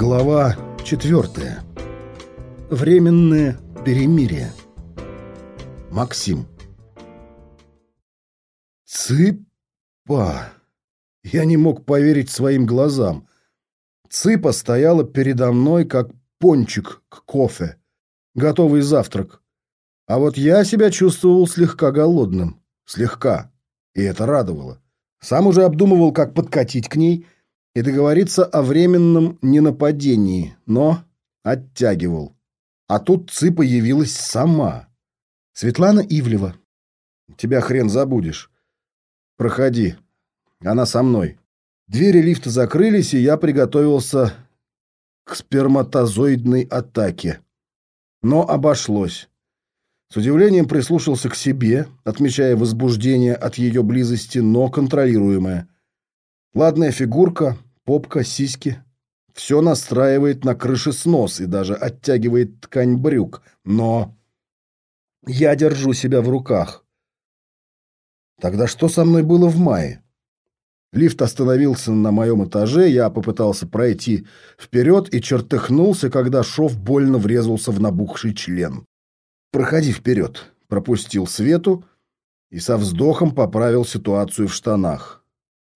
Глава 4. Временное перемирие. Максим. Цыпа. Я не мог поверить своим глазам. Цыпа стояла передо мной, как пончик к кофе. Готовый завтрак. А вот я себя чувствовал слегка голодным. Слегка. И это радовало. Сам уже обдумывал, как подкатить к ней – и договориться о временном ненападении, но оттягивал. А тут Цыпа явилась сама. Светлана Ивлева. Тебя хрен забудешь. Проходи. Она со мной. Двери лифта закрылись, и я приготовился к сперматозоидной атаке. Но обошлось. С удивлением прислушался к себе, отмечая возбуждение от ее близости, но контролируемое. Ладная фигурка, попка, сиськи. Все настраивает на крыше снос и даже оттягивает ткань брюк. Но я держу себя в руках. Тогда что со мной было в мае? Лифт остановился на моем этаже, я попытался пройти вперед и чертыхнулся, когда шов больно врезался в набухший член. «Проходи вперед», — пропустил Свету и со вздохом поправил ситуацию в штанах.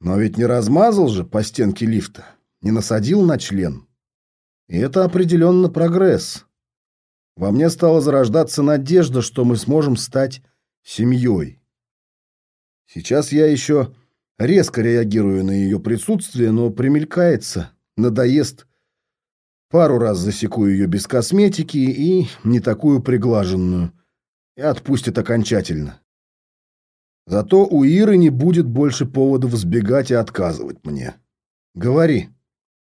Но ведь не размазал же по стенке лифта, не насадил на член. И это определенно прогресс. Во мне стала зарождаться надежда, что мы сможем стать семьей. Сейчас я еще резко реагирую на ее присутствие, но примелькается, надоест. Пару раз засеку ее без косметики и не такую приглаженную. И отпустит окончательно. Зато у Иры не будет больше поводов сбегать и отказывать мне. Говори.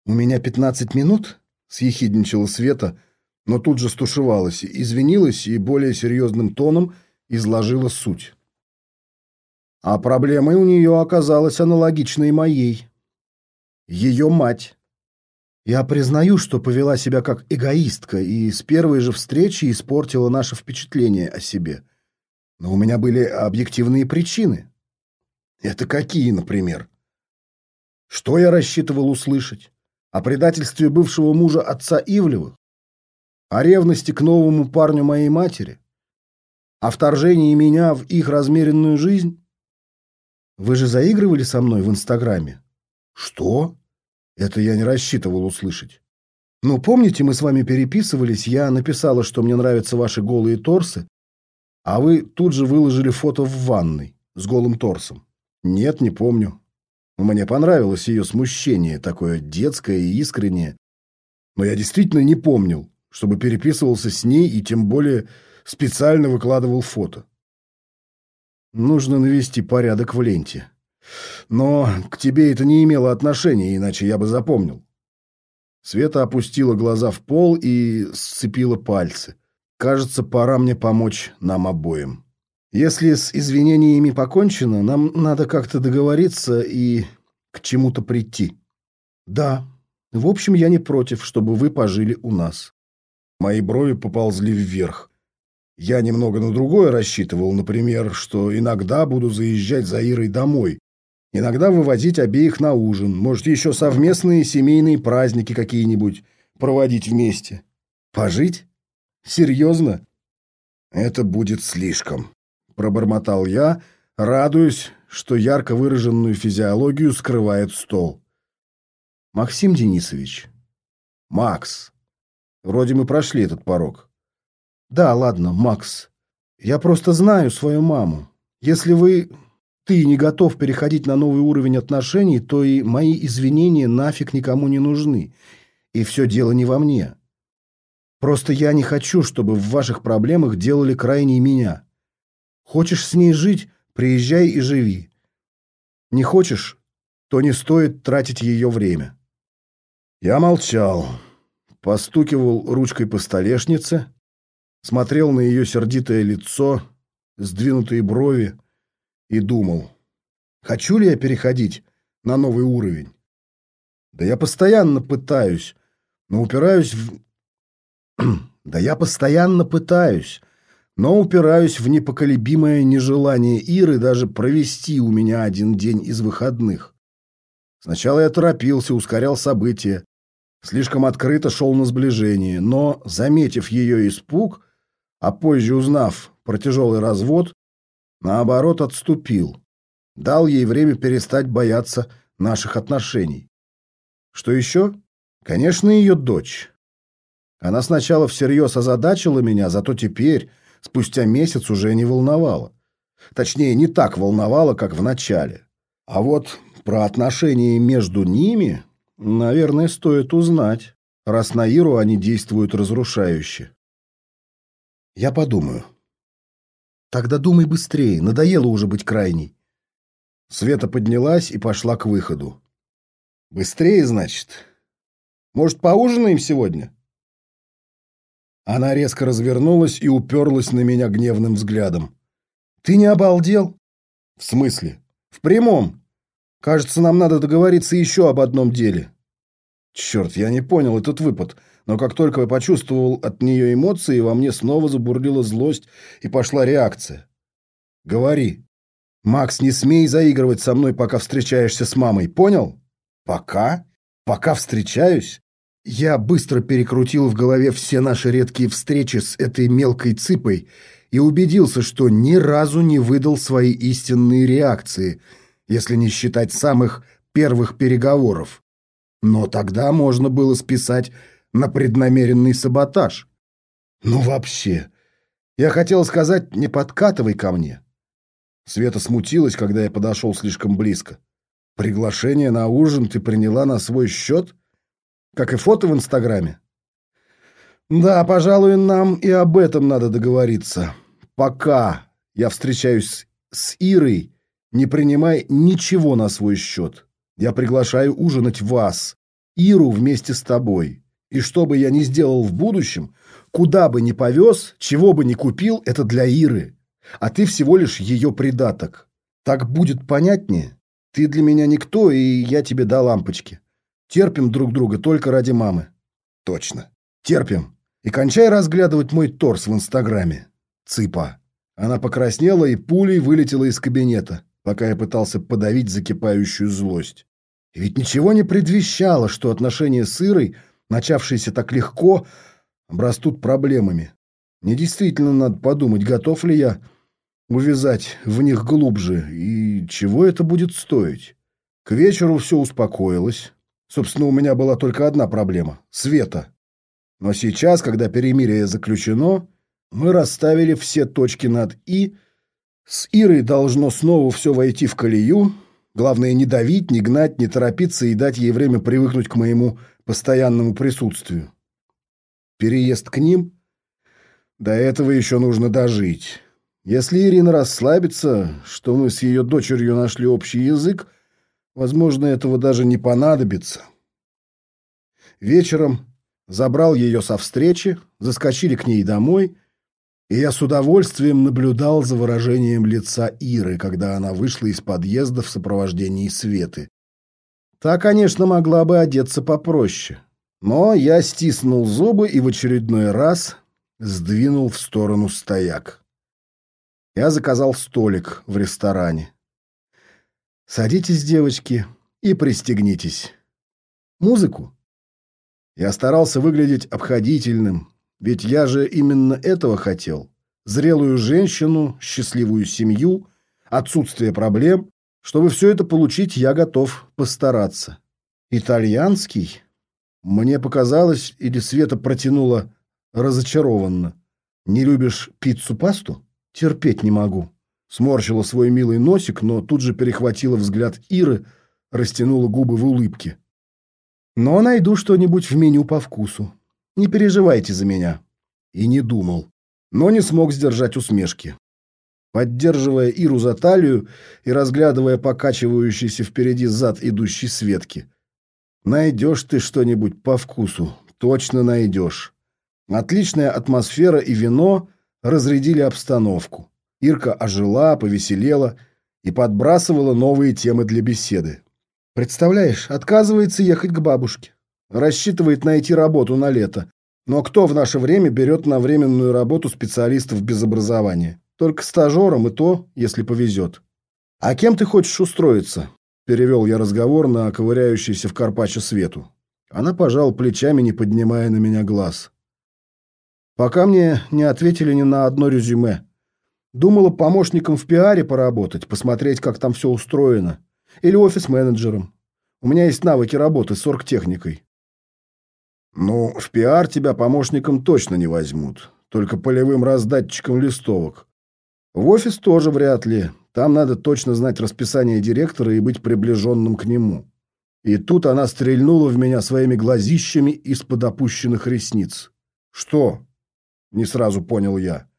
У меня пятнадцать минут? Съехидничала Света, но тут же стушевалась, извинилась и более серьезным тоном изложила суть. А проблемой у нее оказалась аналогичной моей. Ее мать. Я признаю, что повела себя как эгоистка и с первой же встречи испортила наше впечатление о себе – но у меня были объективные причины. Это какие, например? Что я рассчитывал услышать? О предательстве бывшего мужа отца Ивлевых? О ревности к новому парню моей матери? О вторжении меня в их размеренную жизнь? Вы же заигрывали со мной в Инстаграме? Что? Это я не рассчитывал услышать. Ну, помните, мы с вами переписывались, я написала, что мне нравятся ваши голые торсы, а вы тут же выложили фото в ванной с голым торсом. Нет, не помню. Мне понравилось ее смущение, такое детское и искреннее. Но я действительно не помнил, чтобы переписывался с ней и тем более специально выкладывал фото. Нужно навести порядок в ленте. Но к тебе это не имело отношения, иначе я бы запомнил. Света опустила глаза в пол и сцепила пальцы. Кажется, пора мне помочь нам обоим. Если с извинениями покончено, нам надо как-то договориться и к чему-то прийти. Да. В общем, я не против, чтобы вы пожили у нас. Мои брови поползли вверх. Я немного на другое рассчитывал, например, что иногда буду заезжать за Ирой домой, иногда вывозить обеих на ужин, может, еще совместные семейные праздники какие-нибудь проводить вместе. Пожить? Серьезно? Это будет слишком, пробормотал я, радуясь, что ярко выраженную физиологию скрывает стол. Максим Денисович. Макс. Вроде мы прошли этот порог. Да, ладно, Макс. Я просто знаю свою маму. Если вы ты не готов переходить на новый уровень отношений, то и мои извинения нафиг никому не нужны. И все дело не во мне. Просто я не хочу, чтобы в ваших проблемах делали крайней меня. Хочешь с ней жить, приезжай и живи. Не хочешь, то не стоит тратить ее время. Я молчал, постукивал ручкой по столешнице, смотрел на ее сердитое лицо, сдвинутые брови и думал, хочу ли я переходить на новый уровень. Да я постоянно пытаюсь, но упираюсь в да я постоянно пытаюсь, но упираюсь в непоколебимое нежелание Иры даже провести у меня один день из выходных. Сначала я торопился, ускорял события, Слишком открыто шел на сближение, но, заметив ее испуг, а позже узнав про тяжелый развод, наоборот отступил, дал ей время перестать бояться наших отношений. Что еще? Конечно, ее дочь. Она сначала всерьез озадачила меня, зато теперь, спустя месяц, уже не волновала. Точнее, не так волновала, как в начале. А вот про отношения между ними, наверное, стоит узнать, раз на Иру они действуют разрушающе. Я подумаю. Тогда думай быстрее, надоело уже быть крайней. Света поднялась и пошла к выходу. Быстрее, значит? Может, поужинаем сегодня? Она резко развернулась и уперлась на меня гневным взглядом. Ты не обалдел? В смысле? В прямом. Кажется, нам надо договориться еще об одном деле. Черт, я не понял этот выпад, но как только я почувствовал от нее эмоции, во мне снова забурлила злость и пошла реакция. Говори. Макс, не смей заигрывать со мной, пока встречаешься с мамой, понял? Пока? Пока встречаюсь? Я быстро перекрутил в голове все наши редкие встречи с этой мелкой цыпой и убедился, что ни разу не выдал свои истинные реакции – если не считать самых первых переговоров. Но тогда можно было списать на преднамеренный саботаж. Ну вообще, я хотел сказать, не подкатывай ко мне. Света смутилась, когда я подошел слишком близко. Приглашение на ужин ты приняла на свой счет? Как и фото в Инстаграме? Да, пожалуй, нам и об этом надо договориться. Пока я встречаюсь с Ирой, не принимай ничего на свой счет. Я приглашаю ужинать вас, Иру вместе с тобой. И что бы я ни сделал в будущем, куда бы ни повез, чего бы ни купил, это для Иры. А ты всего лишь ее придаток. Так будет понятнее? Ты для меня никто, и я тебе до лампочки. Терпим друг друга только ради мамы. Точно. Терпим. И кончай разглядывать мой торс в Инстаграме. Цыпа. Она покраснела и пулей вылетела из кабинета пока я пытался подавить закипающую злость. И ведь ничего не предвещало, что отношения с Ирой, начавшиеся так легко, обрастут проблемами. Мне действительно надо подумать, готов ли я увязать в них глубже, и чего это будет стоить. К вечеру все успокоилось. Собственно, у меня была только одна проблема — Света. Но сейчас, когда перемирие заключено, мы расставили все точки над «и», с Ирой должно снова все войти в колею. Главное, не давить, не гнать, не торопиться и дать ей время привыкнуть к моему постоянному присутствию. Переезд к ним? До этого еще нужно дожить. Если Ирина расслабится, что мы с ее дочерью нашли общий язык, возможно, этого даже не понадобится. Вечером забрал ее со встречи, заскочили к ней домой — и я с удовольствием наблюдал за выражением лица Иры, когда она вышла из подъезда в сопровождении Светы. Та, конечно, могла бы одеться попроще, но я стиснул зубы и в очередной раз сдвинул в сторону стояк. Я заказал столик в ресторане. «Садитесь, девочки, и пристегнитесь. Музыку?» Я старался выглядеть обходительным, ведь я же именно этого хотел. Зрелую женщину, счастливую семью, отсутствие проблем. Чтобы все это получить, я готов постараться. Итальянский? Мне показалось, или Света протянула разочарованно. Не любишь пиццу-пасту? Терпеть не могу. Сморщила свой милый носик, но тут же перехватила взгляд Иры, растянула губы в улыбке. Но найду что-нибудь в меню по вкусу. Не переживайте за меня. И не думал, но не смог сдержать усмешки. Поддерживая Иру за талию и разглядывая покачивающийся впереди зад идущей Светки. Найдешь ты что-нибудь по вкусу, точно найдешь. Отличная атмосфера и вино разрядили обстановку. Ирка ожила, повеселела и подбрасывала новые темы для беседы. Представляешь, отказывается ехать к бабушке. Рассчитывает найти работу на лето. Но кто в наше время берет на временную работу специалистов без образования? Только стажером и то, если повезет. «А кем ты хочешь устроиться?» – перевел я разговор на ковыряющийся в Карпаче Свету. Она пожала плечами, не поднимая на меня глаз. Пока мне не ответили ни на одно резюме. Думала помощником в пиаре поработать, посмотреть, как там все устроено. Или офис-менеджером. У меня есть навыки работы с оргтехникой. Ну, в пиар тебя помощником точно не возьмут. Только полевым раздатчиком листовок. В офис тоже вряд ли. Там надо точно знать расписание директора и быть приближенным к нему. И тут она стрельнула в меня своими глазищами из-под опущенных ресниц. «Что?» — не сразу понял я.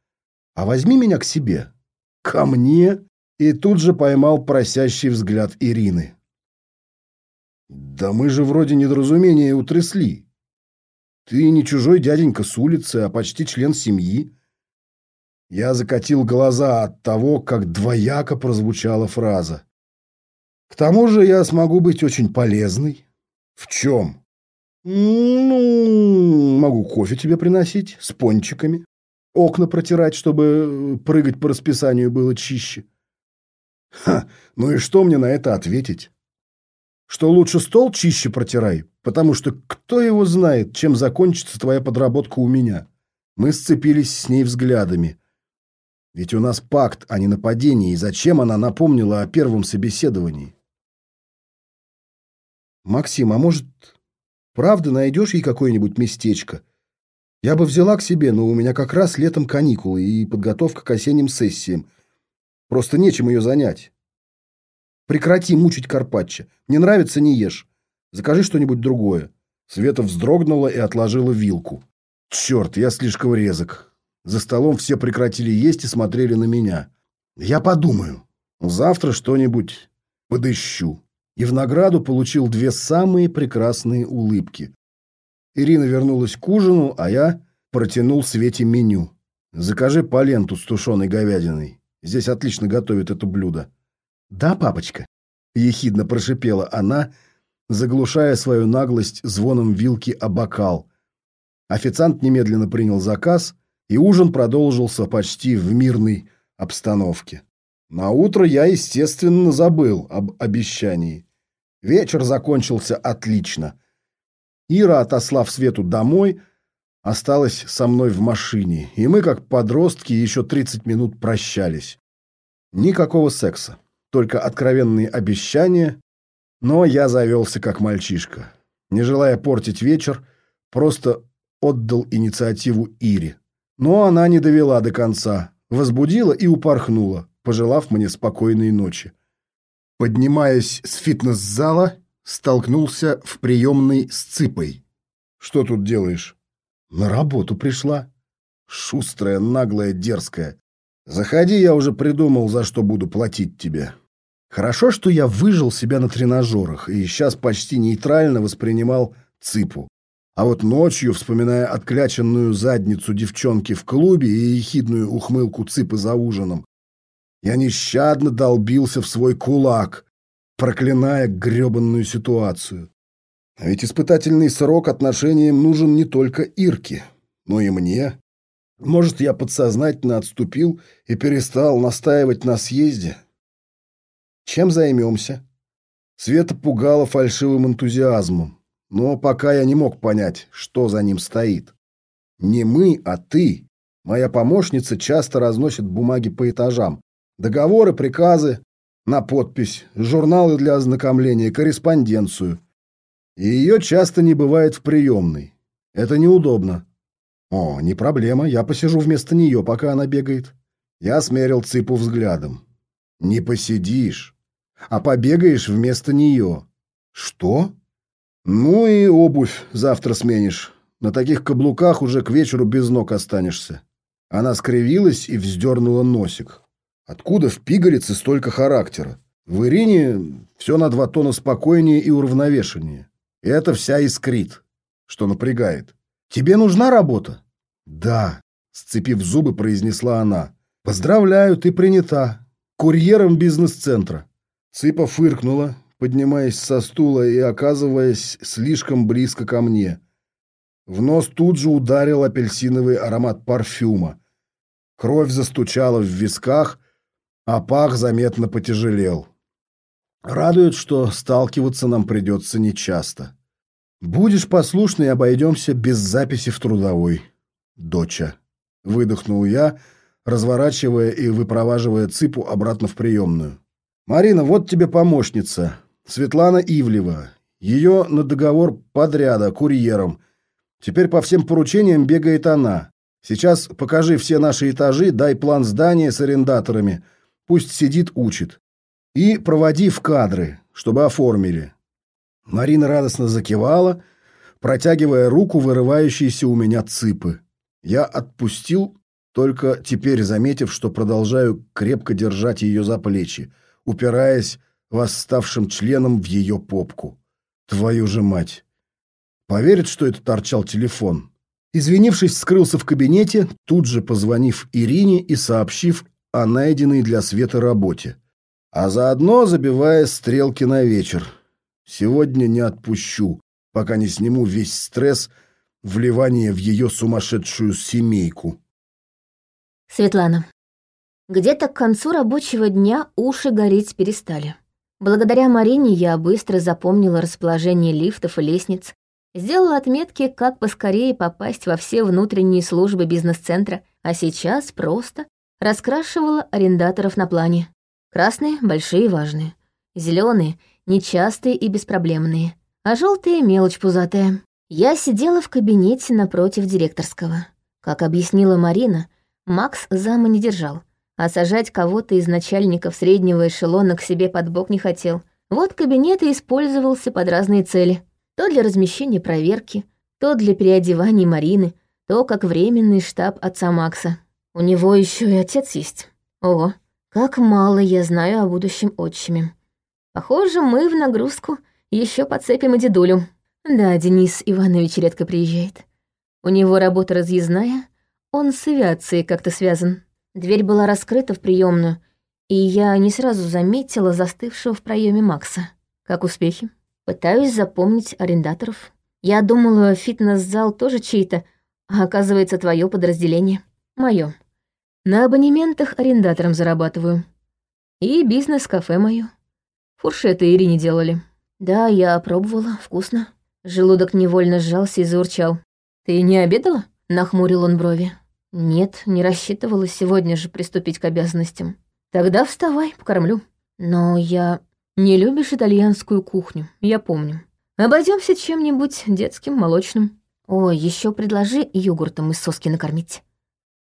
«А возьми меня к себе». «Ко мне?» И тут же поймал просящий взгляд Ирины. «Да мы же вроде недоразумения утрясли. Ты не чужой дяденька с улицы, а почти член семьи». Я закатил глаза от того, как двояко прозвучала фраза. К тому же я смогу быть очень полезной. В чем? Ну, могу кофе тебе приносить с пончиками. Окна протирать, чтобы прыгать по расписанию было чище. Ха, ну и что мне на это ответить? Что лучше стол чище протирай, потому что кто его знает, чем закончится твоя подработка у меня. Мы сцепились с ней взглядами. Ведь у нас пакт, а не нападение, и зачем она напомнила о первом собеседовании? «Максим, а может, правда найдешь ей какое-нибудь местечко? Я бы взяла к себе, но у меня как раз летом каникулы и подготовка к осенним сессиям. Просто нечем ее занять. Прекрати мучить Карпаччо. Не нравится – не ешь. Закажи что-нибудь другое». Света вздрогнула и отложила вилку. «Черт, я слишком резок». За столом все прекратили есть и смотрели на меня. «Я подумаю. Завтра что-нибудь подыщу» и в награду получил две самые прекрасные улыбки. Ирина вернулась к ужину, а я протянул Свете меню. «Закажи поленту с тушеной говядиной. Здесь отлично готовят это блюдо». «Да, папочка», — ехидно прошипела она, заглушая свою наглость звоном вилки о бокал. Официант немедленно принял заказ, и ужин продолжился почти в мирной обстановке. На утро я, естественно, забыл об обещании. Вечер закончился отлично. Ира, отослав Свету домой, осталась со мной в машине, и мы, как подростки, еще 30 минут прощались. Никакого секса, только откровенные обещания, но я завелся как мальчишка. Не желая портить вечер, просто отдал инициативу Ире. Но она не довела до конца, возбудила и упорхнула, пожелав мне спокойной ночи. Поднимаясь с фитнес-зала, столкнулся в приемной с Цыпой. «Что тут делаешь?» «На работу пришла». «Шустрая, наглая, дерзкая. Заходи, я уже придумал, за что буду платить тебе». Хорошо, что я выжил себя на тренажерах и сейчас почти нейтрально воспринимал Цыпу. А вот ночью, вспоминая откляченную задницу девчонки в клубе и ехидную ухмылку Цыпы за ужином, я нещадно долбился в свой кулак, проклиная гребанную ситуацию. А ведь испытательный срок отношениям нужен не только Ирке, но и мне. Может, я подсознательно отступил и перестал настаивать на съезде? Чем займемся? Света пугала фальшивым энтузиазмом, но пока я не мог понять, что за ним стоит. Не мы, а ты. Моя помощница часто разносит бумаги по этажам, Договоры, приказы на подпись, журналы для ознакомления, корреспонденцию. И ее часто не бывает в приемной. Это неудобно. О, не проблема, я посижу вместо нее, пока она бегает. Я смерил Цыпу взглядом. Не посидишь, а побегаешь вместо нее. Что? Ну и обувь завтра сменишь. На таких каблуках уже к вечеру без ног останешься. Она скривилась и вздернула носик. Откуда в пигалице столько характера? В Ирине все на два тона спокойнее и уравновешеннее. И это вся искрит, что напрягает. Тебе нужна работа? Да, сцепив зубы, произнесла она. Поздравляю, ты принята. Курьером бизнес-центра. Цыпа фыркнула, поднимаясь со стула и оказываясь слишком близко ко мне. В нос тут же ударил апельсиновый аромат парфюма. Кровь застучала в висках, а пах заметно потяжелел. Радует, что сталкиваться нам придется нечасто. Будешь послушный, обойдемся без записи в трудовой. Доча. Выдохнул я, разворачивая и выпроваживая цыпу обратно в приемную. Марина, вот тебе помощница. Светлана Ивлева. Ее на договор подряда, курьером. Теперь по всем поручениям бегает она. Сейчас покажи все наши этажи, дай план здания с арендаторами. Пусть сидит, учит. И проводи в кадры, чтобы оформили. Марина радостно закивала, протягивая руку вырывающейся у меня цыпы. Я отпустил, только теперь заметив, что продолжаю крепко держать ее за плечи, упираясь восставшим членом в ее попку. Твою же мать! Поверит, что это торчал телефон. Извинившись, скрылся в кабинете, тут же позвонив Ирине и сообщив о найденной для Светы работе. А заодно забивая стрелки на вечер. Сегодня не отпущу, пока не сниму весь стресс вливания в ее сумасшедшую семейку. Светлана. Где-то к концу рабочего дня уши гореть перестали. Благодаря Марине я быстро запомнила расположение лифтов и лестниц, Сделала отметки, как поскорее попасть во все внутренние службы бизнес-центра, а сейчас просто раскрашивала арендаторов на плане. Красные — большие и важные. Зеленые — нечастые и беспроблемные. А желтые — мелочь пузатая. Я сидела в кабинете напротив директорского. Как объяснила Марина, Макс зама не держал, а сажать кого-то из начальников среднего эшелона к себе под бок не хотел. Вот кабинет и использовался под разные цели. То для размещения проверки, то для переодевания Марины, то как временный штаб отца Макса. У него еще и отец есть. О, как мало я знаю о будущем отчиме. Похоже, мы в нагрузку еще подцепим и дедулю. Да, Денис Иванович редко приезжает. У него работа разъездная, он с авиацией как-то связан. Дверь была раскрыта в приемную, и я не сразу заметила застывшего в проеме Макса. Как успехи? Пытаюсь запомнить арендаторов. Я думала, фитнес-зал тоже чей-то, а оказывается, твое подразделение. Мое. На абонементах арендатором зарабатываю. И бизнес-кафе мое. Фуршеты Ирине делали. Да, я пробовала, вкусно. Желудок невольно сжался и заурчал. Ты не обедала? Нахмурил он брови. Нет, не рассчитывала сегодня же приступить к обязанностям. Тогда вставай, покормлю. Но я не любишь итальянскую кухню, я помню. Обойдемся чем-нибудь детским, молочным. Ой, еще предложи йогуртом из соски накормить.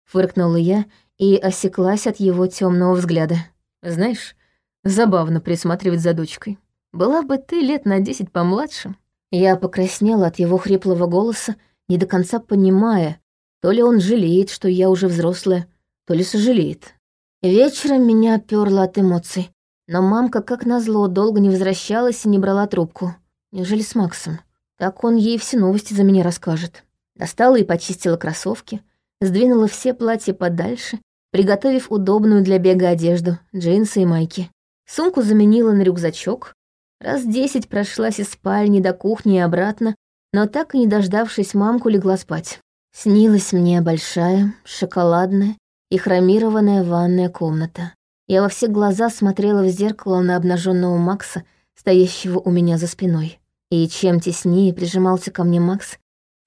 Фыркнула я и осеклась от его темного взгляда. Знаешь, забавно присматривать за дочкой. Была бы ты лет на десять помладше. Я покраснела от его хриплого голоса, не до конца понимая, то ли он жалеет, что я уже взрослая, то ли сожалеет. Вечером меня перло от эмоций. Но мамка, как назло, долго не возвращалась и не брала трубку. Неужели с Максом? Так он ей все новости за меня расскажет. Достала и почистила кроссовки, сдвинула все платья подальше, приготовив удобную для бега одежду, джинсы и майки. Сумку заменила на рюкзачок. Раз десять прошлась из спальни до кухни и обратно, но так и не дождавшись мамку, легла спать. Снилась мне большая, шоколадная и хромированная ванная комната. Я во все глаза смотрела в зеркало на обнаженного Макса, стоящего у меня за спиной. И чем теснее прижимался ко мне Макс,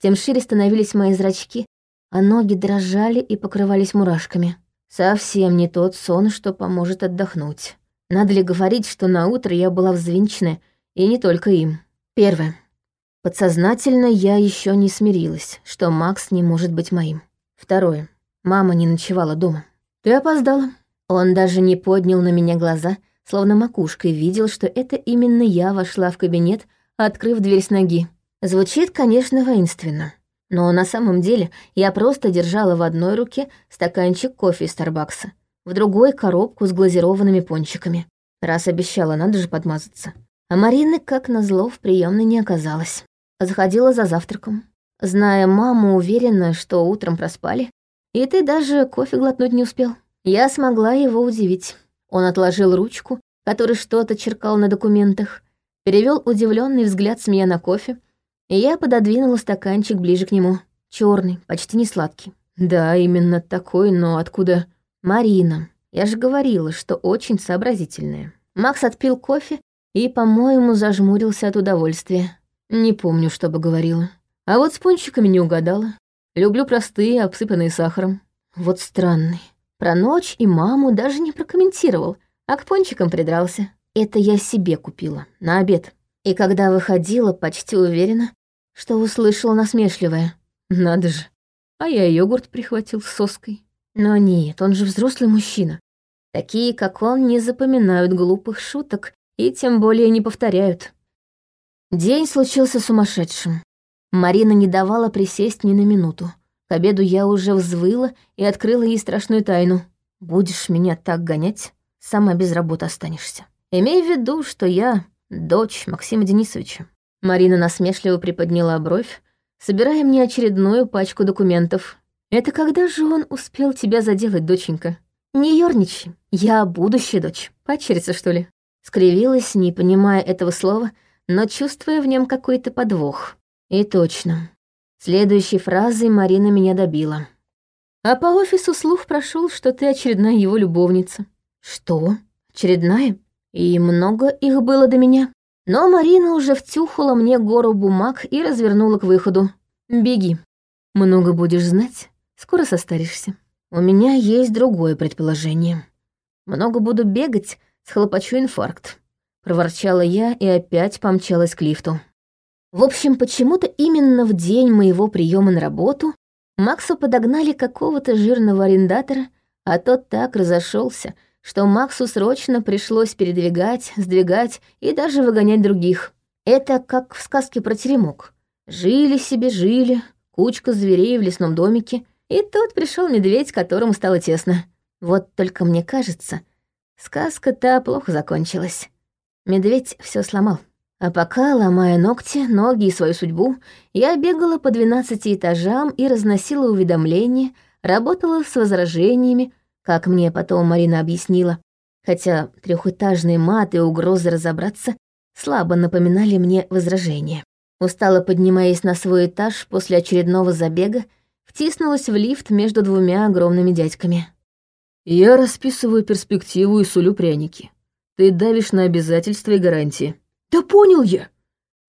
тем шире становились мои зрачки, а ноги дрожали и покрывались мурашками. Совсем не тот сон, что поможет отдохнуть. Надо ли говорить, что на утро я была взвинчена, и не только им. Первое. Подсознательно я еще не смирилась, что Макс не может быть моим. Второе. Мама не ночевала дома. Ты опоздала. Он даже не поднял на меня глаза, словно макушкой видел, что это именно я вошла в кабинет, открыв дверь с ноги. Звучит, конечно, воинственно. Но на самом деле я просто держала в одной руке стаканчик кофе из Старбакса, в другой — коробку с глазированными пончиками. Раз обещала, надо же подмазаться. А Марины, как назло, в приемной не оказалось. Заходила за завтраком. Зная маму, уверена, что утром проспали, и ты даже кофе глотнуть не успел. Я смогла его удивить. Он отложил ручку, который что-то черкал на документах, перевел удивленный взгляд с меня на кофе, я пододвинула стаканчик ближе к нему. Черный, почти не сладкий. Да, именно такой, но откуда? Марина. Я же говорила, что очень сообразительная. Макс отпил кофе и, по-моему, зажмурился от удовольствия. Не помню, что бы говорила. А вот с пончиками не угадала. Люблю простые, обсыпанные сахаром. Вот странный. Про ночь и маму даже не прокомментировал, а к пончикам придрался. Это я себе купила, на обед. И когда выходила, почти уверена, что услышала насмешливое. Надо же. А я йогурт прихватил с соской. Но нет, он же взрослый мужчина. Такие, как он, не запоминают глупых шуток и тем более не повторяют. День случился сумасшедшим. Марина не давала присесть ни на минуту. К обеду я уже взвыла и открыла ей страшную тайну. «Будешь меня так гонять, сама без работы останешься. Имей в виду, что я дочь Максима Денисовича». Марина насмешливо приподняла бровь, собирая мне очередную пачку документов. «Это когда же он успел тебя заделать, доченька? Не ёрничай, я будущая дочь. Почериться, что ли?» Скривилась, не понимая этого слова, но чувствуя в нем какой-то подвох. И точно. Следующей фразой Марина меня добила. А по офису слух прошел, что ты очередная его любовница. Что? Очередная? И много их было до меня. Но Марина уже втюхала мне гору бумаг и развернула к выходу. Беги. Много будешь знать, скоро состаришься. У меня есть другое предположение. Много буду бегать, схлопочу инфаркт. Проворчала я и опять помчалась к лифту. В общем, почему-то именно в день моего приема на работу Максу подогнали какого-то жирного арендатора, а тот так разошелся, что Максу срочно пришлось передвигать, сдвигать и даже выгонять других. Это как в сказке про теремок. Жили себе, жили, кучка зверей в лесном домике, и тут пришел медведь, которому стало тесно. Вот только мне кажется, сказка-то плохо закончилась. Медведь все сломал. А пока, ломая ногти, ноги и свою судьбу, я бегала по двенадцати этажам и разносила уведомления, работала с возражениями, как мне потом Марина объяснила, хотя трехэтажные маты и угрозы разобраться слабо напоминали мне возражения. Устала, поднимаясь на свой этаж после очередного забега, втиснулась в лифт между двумя огромными дядьками. «Я расписываю перспективу и сулю пряники. Ты давишь на обязательства и гарантии», да понял я.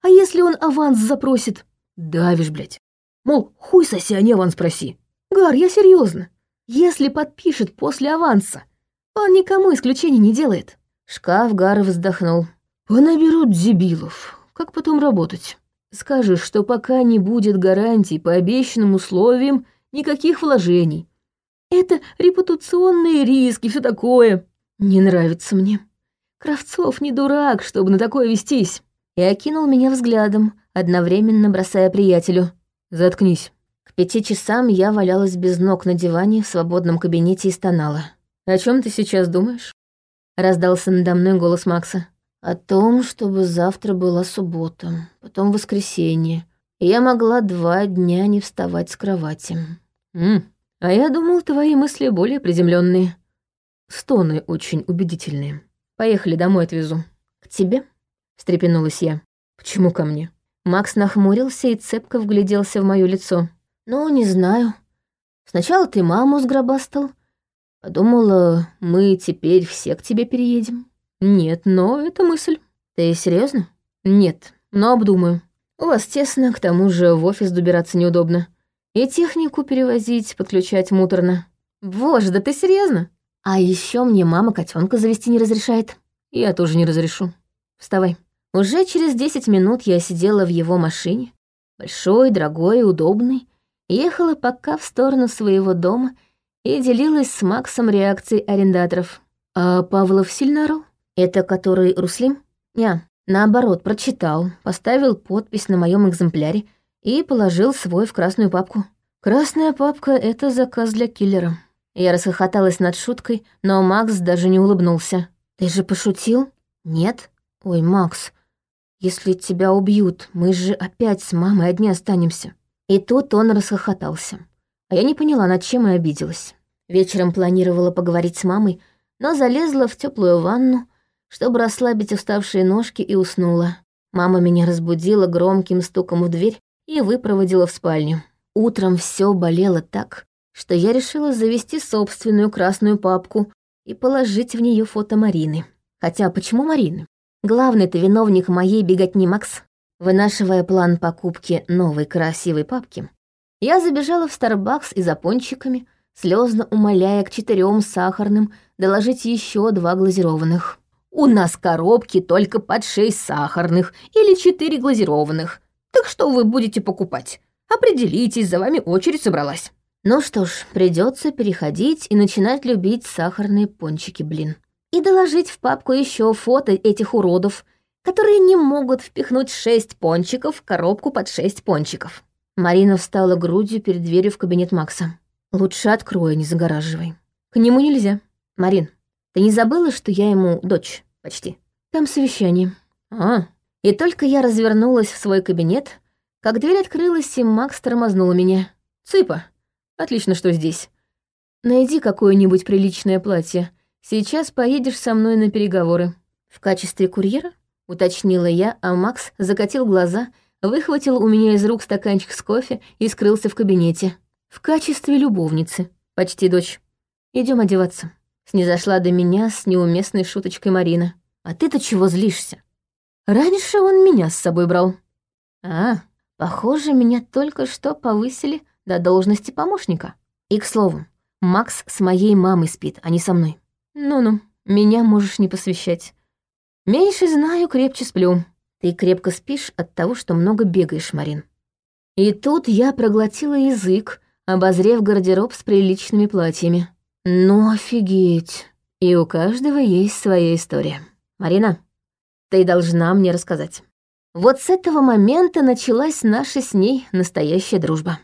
А если он аванс запросит? Давишь, блядь. Мол, хуй соси, а не аванс проси. Гар, я серьезно. Если подпишет после аванса, он никому исключений не делает. Шкаф Гар вздохнул. Понаберут дебилов. Как потом работать? Скажешь, что пока не будет гарантий по обещанным условиям, никаких вложений. Это репутационные риски, все такое. Не нравится мне. Кравцов не дурак, чтобы на такое вестись. И окинул меня взглядом, одновременно бросая приятелю. Заткнись. К пяти часам я валялась без ног на диване в свободном кабинете и стонала. «О чем ты сейчас думаешь?» Раздался надо мной голос Макса. «О том, чтобы завтра была суббота, потом воскресенье, и я могла два дня не вставать с кровати». «М, а я думал, твои мысли более приземленные. Стоны очень убедительные». Поехали, домой отвезу». «К тебе?» — встрепенулась я. «Почему ко мне?» Макс нахмурился и цепко вгляделся в моё лицо. «Ну, не знаю. Сначала ты маму сгробастал. Подумала, мы теперь все к тебе переедем». «Нет, но это мысль». «Ты серьезно? «Нет, но обдумаю. У вас тесно, к тому же в офис добираться неудобно. И технику перевозить, подключать муторно». «Боже, да ты серьезно? А еще мне мама котенка завести не разрешает. Я тоже не разрешу. Вставай. Уже через десять минут я сидела в его машине, большой, дорогой, удобный, ехала пока в сторону своего дома и делилась с Максом реакцией арендаторов. А Павлов сильно орал? Это который Руслим? Не, наоборот, прочитал, поставил подпись на моем экземпляре и положил свой в красную папку. Красная папка — это заказ для киллера. Я расхохоталась над шуткой, но Макс даже не улыбнулся. «Ты же пошутил?» «Нет?» «Ой, Макс, если тебя убьют, мы же опять с мамой одни останемся». И тут он расхохотался. А я не поняла, над чем и обиделась. Вечером планировала поговорить с мамой, но залезла в теплую ванну, чтобы расслабить уставшие ножки и уснула. Мама меня разбудила громким стуком в дверь и выпроводила в спальню. Утром все болело так, что я решила завести собственную красную папку и положить в нее фото Марины. Хотя почему Марины? Главный-то виновник моей беготни Макс. Вынашивая план покупки новой красивой папки, я забежала в Старбакс и за пончиками, слезно умоляя к четырем сахарным доложить еще два глазированных. «У нас коробки только под шесть сахарных или четыре глазированных. Так что вы будете покупать? Определитесь, за вами очередь собралась». Ну что ж, придется переходить и начинать любить сахарные пончики, блин. И доложить в папку еще фото этих уродов, которые не могут впихнуть шесть пончиков в коробку под шесть пончиков. Марина встала грудью перед дверью в кабинет Макса. «Лучше открой, не загораживай. К нему нельзя. Марин, ты не забыла, что я ему дочь? Почти. Там совещание. А, и только я развернулась в свой кабинет, как дверь открылась, и Макс тормознул меня. «Цыпа, Отлично, что здесь. Найди какое-нибудь приличное платье. Сейчас поедешь со мной на переговоры. В качестве курьера? Уточнила я, а Макс закатил глаза, выхватил у меня из рук стаканчик с кофе и скрылся в кабинете. В качестве любовницы. Почти дочь. Идем одеваться. Снизошла до меня с неуместной шуточкой Марина. А ты-то чего злишься? Раньше он меня с собой брал. А, похоже, меня только что повысили до должности помощника. И, к слову, Макс с моей мамой спит, а не со мной. Ну-ну, меня можешь не посвящать. Меньше знаю, крепче сплю. Ты крепко спишь от того, что много бегаешь, Марин. И тут я проглотила язык, обозрев гардероб с приличными платьями. Ну, офигеть. И у каждого есть своя история. Марина, ты должна мне рассказать. Вот с этого момента началась наша с ней настоящая дружба.